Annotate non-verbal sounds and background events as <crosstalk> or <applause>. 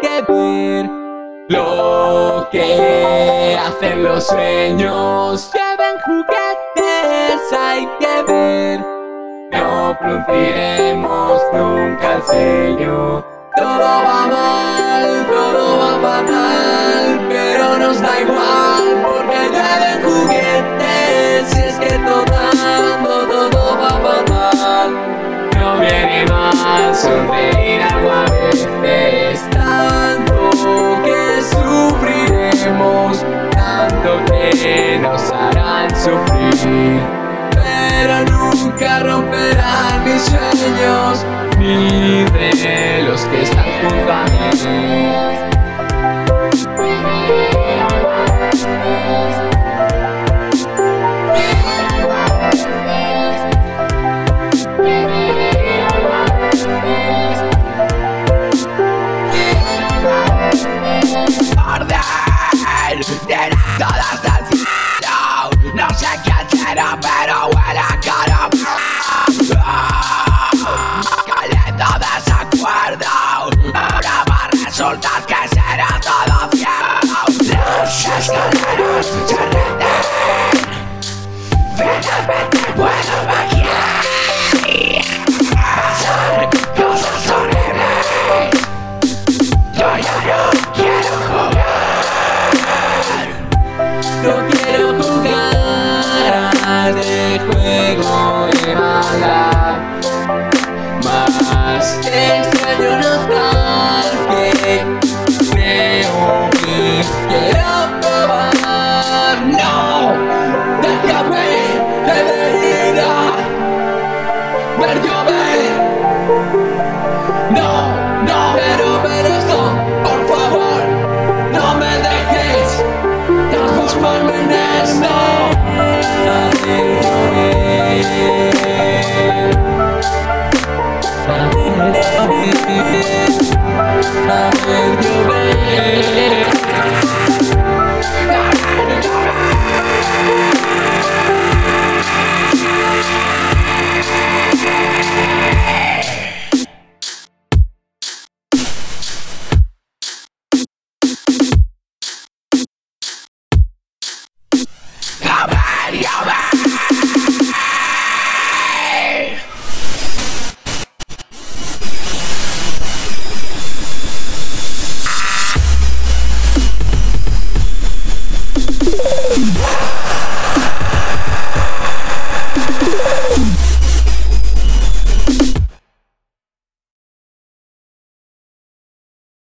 que ver lo que hacen los sueños. Lleven juguetes, hay que ver. No produciremos nunca el sello. Todo va mal, todo va fatal, pero nos da igual porque lleven juguetes. Y es que todo, todo, todo va fatal. No viene más, sonríe. Pero nunca romperán mis sueños Ni de los que están junto a mí fuego de maldad. Más extraño notar que Love is the way. you <laughs>